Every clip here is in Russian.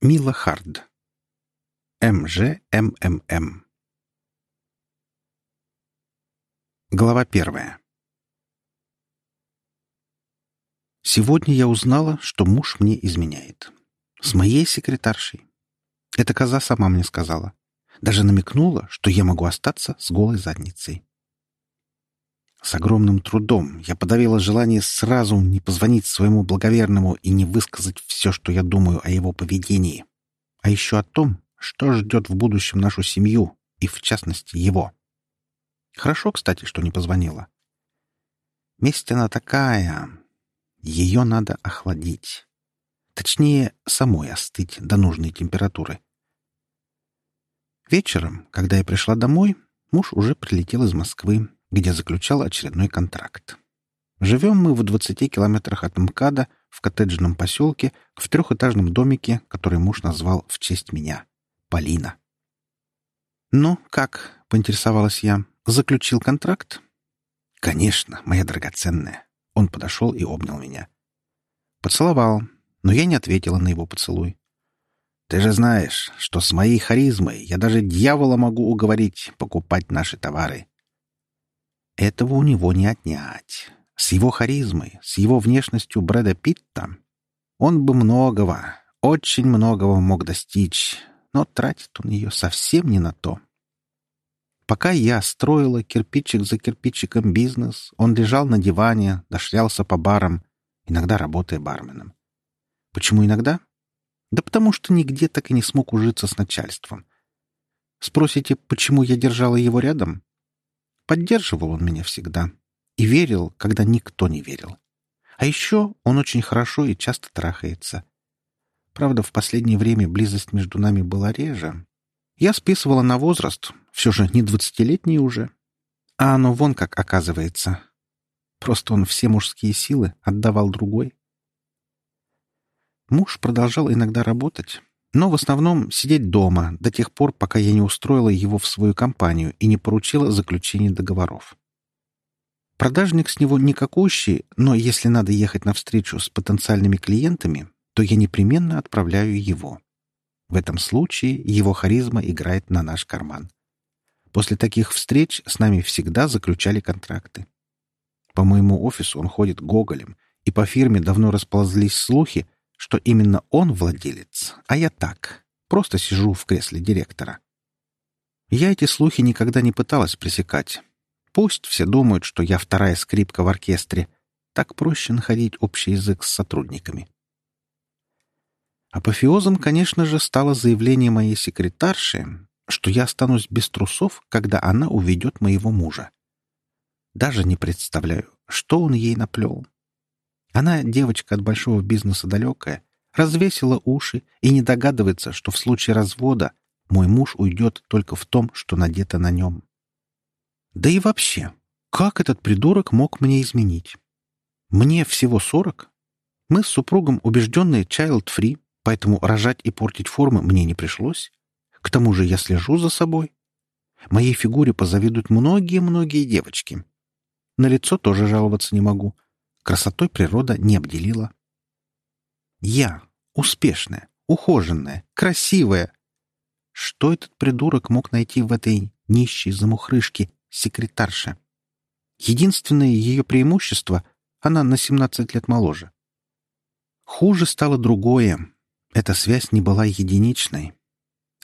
Мила Хард. МЖМММ. Глава первая. Сегодня я узнала, что муж мне изменяет. С моей секретаршей. Эта коза сама мне сказала. Даже намекнула, что я могу остаться с голой задницей. С огромным трудом я подавила желание сразу не позвонить своему благоверному и не высказать все, что я думаю о его поведении. А еще о том, что ждет в будущем нашу семью и, в частности, его. Хорошо, кстати, что не позвонила. Месть она такая. Ее надо охладить. Точнее, самой остыть до нужной температуры. Вечером, когда я пришла домой, муж уже прилетел из Москвы где заключал очередной контракт. Живем мы в 20 километрах от МКАДа, в коттеджном поселке, в трехэтажном домике, который муж назвал в честь меня — Полина. «Ну, как?» — поинтересовалась я. «Заключил контракт?» «Конечно, моя драгоценная». Он подошел и обнял меня. Поцеловал, но я не ответила на его поцелуй. «Ты же знаешь, что с моей харизмой я даже дьявола могу уговорить покупать наши товары. Этого у него не отнять. С его харизмой, с его внешностью Брэда Питта он бы многого, очень многого мог достичь, но тратит он ее совсем не на то. Пока я строила кирпичик за кирпичиком бизнес, он лежал на диване, дошлялся по барам, иногда работая барменом. Почему иногда? Да потому что нигде так и не смог ужиться с начальством. Спросите, почему я держала его рядом? Поддерживал он меня всегда. И верил, когда никто не верил. А еще он очень хорошо и часто трахается. Правда, в последнее время близость между нами была реже. Я списывала на возраст, все же не двадцатилетний уже. А оно вон как оказывается. Просто он все мужские силы отдавал другой. Муж продолжал иногда работать, но в основном сидеть дома до тех пор, пока я не устроила его в свою компанию и не поручила заключение договоров. Продажник с него никакущий, но если надо ехать на встречу с потенциальными клиентами, то я непременно отправляю его. В этом случае его харизма играет на наш карман. После таких встреч с нами всегда заключали контракты. По моему офису он ходит гоголем, и по фирме давно расползлись слухи, что именно он владелец, а я так, просто сижу в кресле директора. Я эти слухи никогда не пыталась пресекать. Пусть все думают, что я вторая скрипка в оркестре. Так проще находить общий язык с сотрудниками. Апофеозом, конечно же, стало заявление моей секретарши, что я останусь без трусов, когда она уведет моего мужа. Даже не представляю, что он ей наплел. Она, девочка от большого бизнеса далекая, развесила уши и не догадывается, что в случае развода мой муж уйдет только в том, что надето на нем. Да и вообще, как этот придурок мог мне изменить? Мне всего сорок. Мы с супругом убежденные child-free, поэтому рожать и портить формы мне не пришлось. К тому же я слежу за собой. Моей фигуре позавидуют многие-многие девочки. На лицо тоже жаловаться не могу — Красотой природа не обделила. Я успешная, ухоженная, красивая. Что этот придурок мог найти в этой нищей замухрышке секретарше? Единственное ее преимущество — она на 17 лет моложе. Хуже стало другое. Эта связь не была единичной.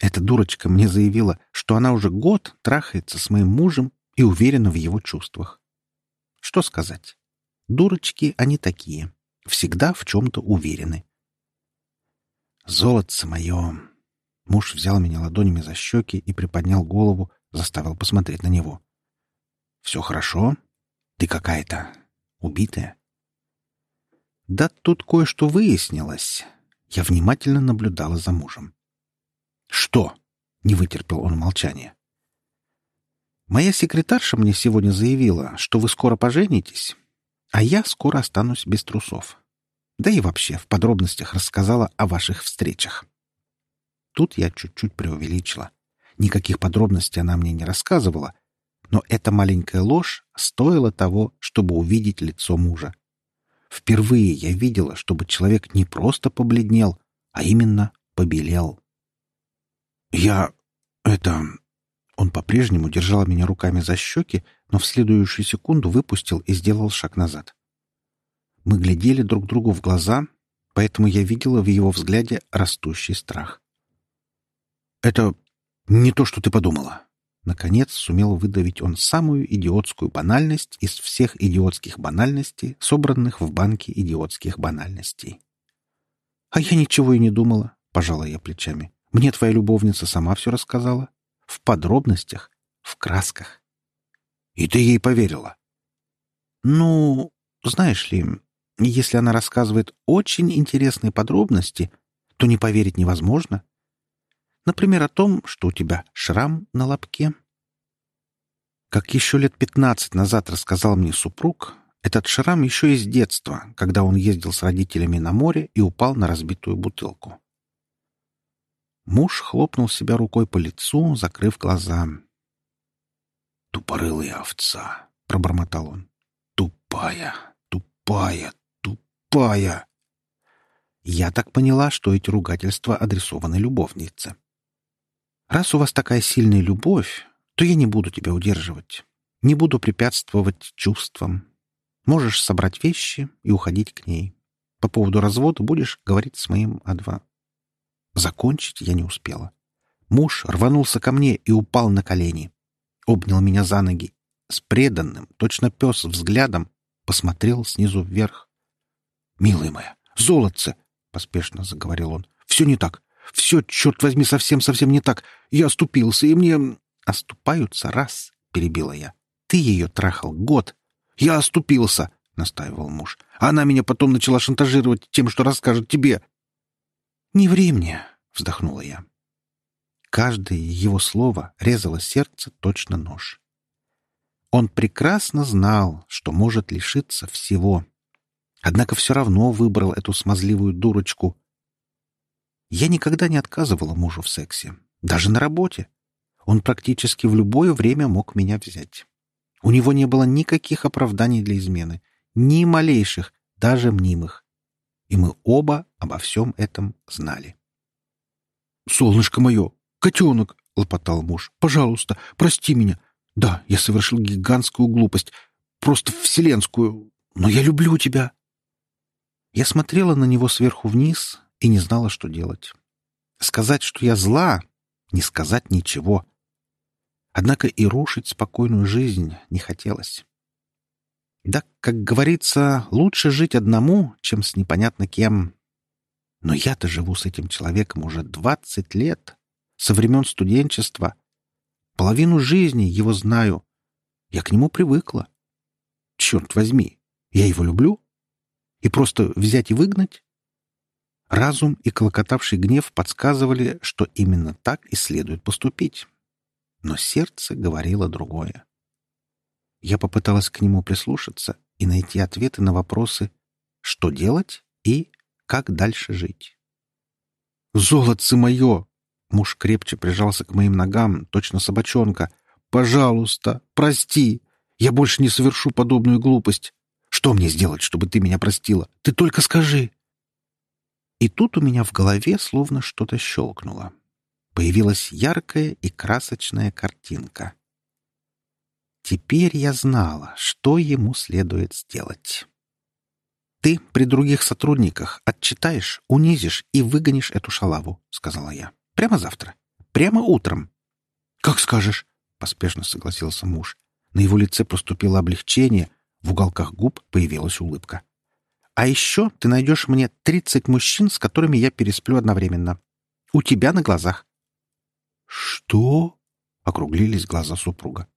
Эта дурочка мне заявила, что она уже год трахается с моим мужем и уверена в его чувствах. Что сказать? Дурочки они такие. Всегда в чем-то уверены. Золотце мое! Муж взял меня ладонями за щеки и приподнял голову, заставил посмотреть на него. «Все хорошо? Ты какая-то убитая?» «Да тут кое-что выяснилось». Я внимательно наблюдала за мужем. «Что?» — не вытерпел он молчания. «Моя секретарша мне сегодня заявила, что вы скоро поженитесь, а я скоро останусь без трусов. Да и вообще в подробностях рассказала о ваших встречах. Тут я чуть-чуть преувеличила. Никаких подробностей она мне не рассказывала, но эта маленькая ложь стоила того, чтобы увидеть лицо мужа. Впервые я видела, чтобы человек не просто побледнел, а именно побелел. «Я... это...» Он по-прежнему держал меня руками за щеки, но в следующую секунду выпустил и сделал шаг назад. Мы глядели друг другу в глаза, поэтому я видела в его взгляде растущий страх. «Это не то, что ты подумала». Наконец сумел выдавить он самую идиотскую банальность из всех идиотских банальностей, собранных в банке идиотских банальностей. «А я ничего и не думала», — пожала я плечами. «Мне твоя любовница сама все рассказала. В подробностях, в красках». «И ты ей поверила?» «Ну, знаешь ли, если она рассказывает очень интересные подробности, то не поверить невозможно. Например, о том, что у тебя шрам на лобке. Как еще лет пятнадцать назад рассказал мне супруг, этот шрам еще из детства, когда он ездил с родителями на море и упал на разбитую бутылку. Муж хлопнул себя рукой по лицу, закрыв глаза. «Тупорылая овца!» — пробормотал он. «Тупая, тупая, тупая!» Я так поняла, что эти ругательства адресованы любовнице. Раз у вас такая сильная любовь, то я не буду тебя удерживать. Не буду препятствовать чувствам. Можешь собрать вещи и уходить к ней. По поводу развода будешь говорить с моим адва. Закончить я не успела. Муж рванулся ко мне и упал на колени. Обнял меня за ноги. С преданным, точно пес, взглядом посмотрел снизу вверх. «Милая моя, золотце!» — поспешно заговорил он. «Все не так. Все, черт возьми, совсем-совсем не так. Я оступился, и мне... Оступаются раз, — перебила я. Ты ее трахал год. Я оступился, — настаивал муж. Она меня потом начала шантажировать тем, что расскажет тебе. Не ври мне, — вздохнула я. Каждое его слово резало сердце точно нож. Он прекрасно знал, что может лишиться всего. Однако все равно выбрал эту смазливую дурочку, я никогда не отказывала мужу в сексе, даже на работе. Он практически в любое время мог меня взять. У него не было никаких оправданий для измены, ни малейших, даже мнимых. И мы оба обо всем этом знали. «Солнышко мое! Котенок!» — лопотал муж. «Пожалуйста, прости меня. Да, я совершил гигантскую глупость, просто вселенскую, но я люблю тебя!» Я смотрела на него сверху вниз, и не знала, что делать. Сказать, что я зла, не сказать ничего. Однако и рушить спокойную жизнь не хотелось. Да, как говорится, лучше жить одному, чем с непонятно кем. Но я-то живу с этим человеком уже двадцать лет, со времен студенчества. Половину жизни его знаю. Я к нему привыкла. Черт возьми, я его люблю? И просто взять и выгнать? Разум и клокотавший гнев подсказывали, что именно так и следует поступить. Но сердце говорило другое. Я попыталась к нему прислушаться и найти ответы на вопросы «что делать?» и «как дальше жить?». «Золотце мое!» Муж крепче прижался к моим ногам, точно собачонка. «Пожалуйста, прости! Я больше не совершу подобную глупость. Что мне сделать, чтобы ты меня простила? Ты только скажи!» И тут у меня в голове словно что-то щелкнуло. Появилась яркая и красочная картинка. Теперь я знала, что ему следует сделать. «Ты при других сотрудниках отчитаешь, унизишь и выгонишь эту шалаву», — сказала я. «Прямо завтра. Прямо утром». «Как скажешь», — поспешно согласился муж. На его лице проступило облегчение, в уголках губ появилась улыбка. А еще ты найдешь мне тридцать мужчин, с которыми я пересплю одновременно. У тебя на глазах. Что? Округлились глаза супруга.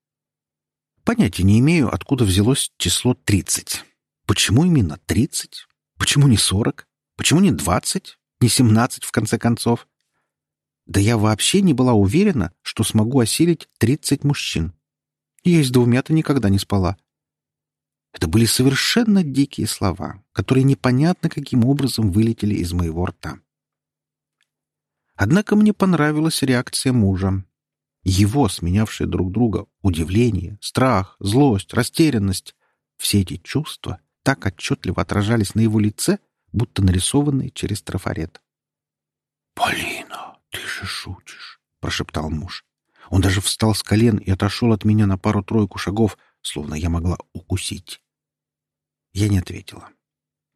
Понятия не имею, откуда взялось число тридцать. Почему именно тридцать? Почему не сорок? Почему не двадцать? Не семнадцать, в конце концов? Да я вообще не была уверена, что смогу осилить тридцать мужчин. Я с двумя-то никогда не спала. Это были совершенно дикие слова, которые непонятно каким образом вылетели из моего рта. Однако мне понравилась реакция мужа. Его, сменявшие друг друга, удивление, страх, злость, растерянность — все эти чувства так отчетливо отражались на его лице, будто нарисованные через трафарет. «Полина, ты же шутишь!» — прошептал муж. Он даже встал с колен и отошел от меня на пару-тройку шагов, словно я могла укусить. Я не ответила.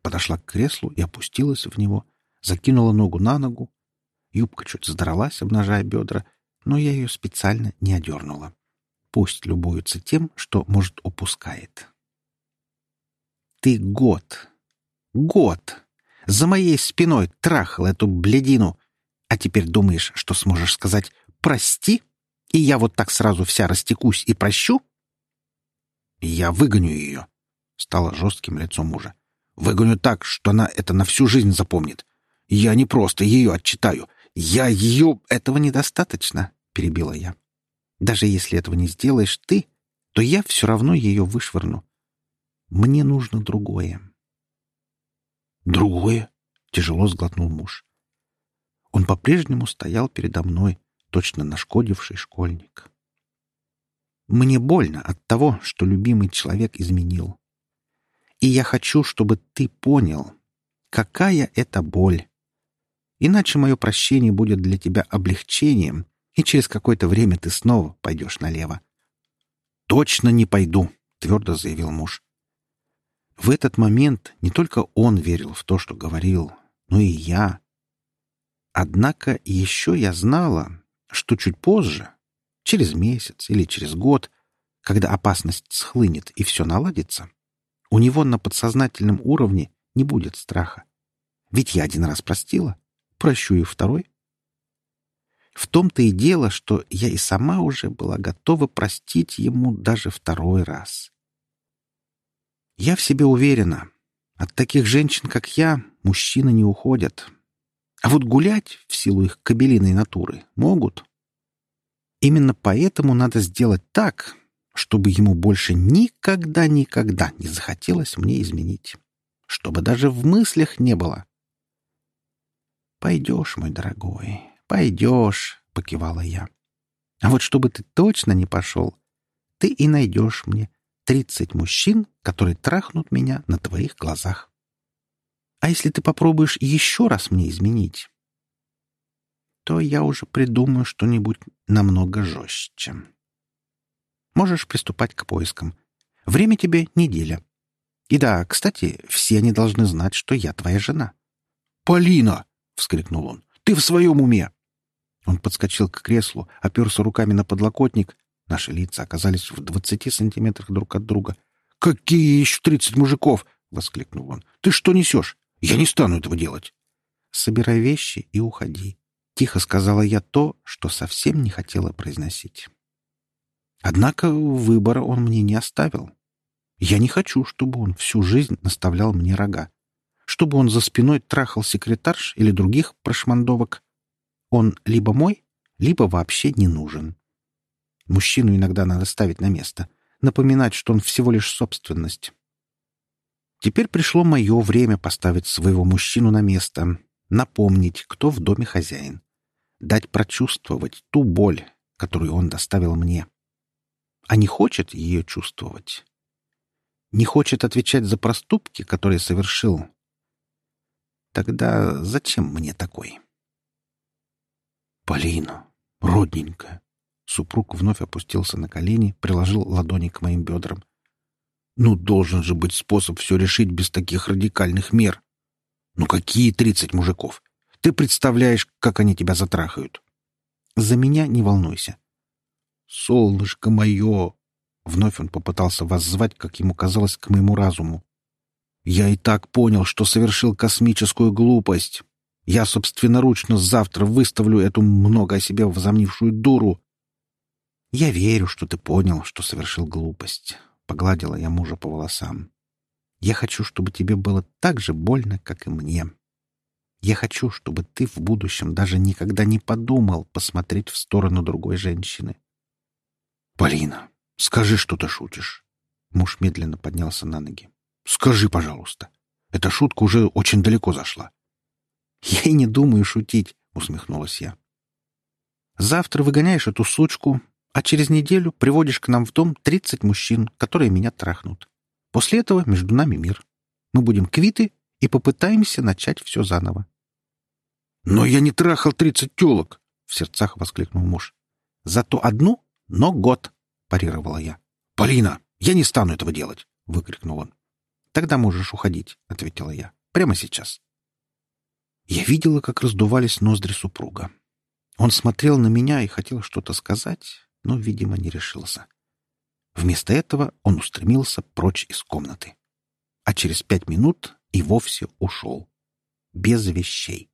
Подошла к креслу и опустилась в него, закинула ногу на ногу. Юбка чуть задралась, обнажая бедра, но я ее специально не одернула. Пусть любуется тем, что, может, упускает. Ты год, год за моей спиной трахал эту бледину, а теперь думаешь, что сможешь сказать «прости», и я вот так сразу вся растекусь и прощу? Я выгоню ее, — стало жестким лицом мужа. Выгоню так, что она это на всю жизнь запомнит. Я не просто ее отчитаю. Я ее... Этого недостаточно, — перебила я. Даже если этого не сделаешь ты, то я все равно ее вышвырну. Мне нужно другое. Другое? Тяжело сглотнул муж. Он по-прежнему стоял передо мной, точно нашкодивший школьник. Мне больно от того, что любимый человек изменил. И я хочу, чтобы ты понял, какая это боль. Иначе мое прощение будет для тебя облегчением, и через какое-то время ты снова пойдешь налево. «Точно не пойду», — твердо заявил муж. В этот момент не только он верил в то, что говорил, но и я. Однако еще я знала, что чуть позже, через месяц или через год, когда опасность схлынет и все наладится, у него на подсознательном уровне не будет страха. Ведь я один раз простила, прощу и второй. В том-то и дело, что я и сама уже была готова простить ему даже второй раз. Я в себе уверена. От таких женщин, как я, мужчины не уходят. А вот гулять в силу их кабелиной натуры могут. Именно поэтому надо сделать так, чтобы ему больше никогда-никогда не захотелось мне изменить. Чтобы даже в мыслях не было. «Пойдешь, мой дорогой, пойдешь», — покивала я. «А вот чтобы ты точно не пошел, ты и найдешь мне тридцать мужчин, которые трахнут меня на твоих глазах. А если ты попробуешь еще раз мне изменить, то я уже придумаю что-нибудь намного жестче. Можешь приступать к поискам. Время тебе неделя. И да, кстати, все они должны знать, что я твоя жена. «Полина!» — вскрикнул он. «Ты в своем уме?» Он подскочил к креслу, оперся руками на подлокотник. Наши лица оказались в двадцати сантиметрах друг от друга. «Какие еще тридцать мужиков?» — воскликнул он. «Ты что несешь? Я не стану этого делать!» «Собирай вещи и уходи», — тихо сказала я то, что совсем не хотела произносить. Однако выбора он мне не оставил. Я не хочу, чтобы он всю жизнь наставлял мне рога. Чтобы он за спиной трахал секретарш или других прошмандовок. Он либо мой, либо вообще не нужен. Мужчину иногда надо ставить на место, напоминать, что он всего лишь собственность. Теперь пришло мое время поставить своего мужчину на место, напомнить, кто в доме хозяин, дать прочувствовать ту боль, которую он доставил мне. А не хочет ее чувствовать. Не хочет отвечать за проступки, которые совершил. Тогда зачем мне такой? Полина, родненькая. Супруг вновь опустился на колени, приложил ладони к моим бедрам. Ну, должен же быть способ все решить без таких радикальных мер. Ну какие тридцать мужиков? Ты представляешь, как они тебя затрахают? За меня не волнуйся. Солнышко мое! Вновь он попытался воззвать, как ему казалось, к моему разуму. Я и так понял, что совершил космическую глупость. Я собственноручно завтра выставлю эту много о себе возомнившую дуру. Я верю, что ты понял, что совершил глупость. Погладила я мужа по волосам. Я хочу, чтобы тебе было так же больно, как и мне. Я хочу, чтобы ты в будущем даже никогда не подумал посмотреть в сторону другой женщины. Полина, скажи, что ты шутишь. Муж медленно поднялся на ноги. Скажи, пожалуйста. Эта шутка уже очень далеко зашла. Я и не думаю шутить, усмехнулась я. Завтра выгоняешь эту сучку, а через неделю приводишь к нам в дом тридцать мужчин, которые меня трахнут. После этого между нами мир. Мы будем квиты и попытаемся начать все заново. «Но я не трахал тридцать телок!» — в сердцах воскликнул муж. «Зато одну, но год!» — парировала я. «Полина, я не стану этого делать!» — выкрикнул он. «Тогда можешь уходить», — ответила я. «Прямо сейчас». Я видела, как раздувались ноздри супруга. Он смотрел на меня и хотел что-то сказать, но, видимо, не решился. Вместо этого он устремился прочь из комнаты. А через пять минут и вовсе ушел. Без вещей.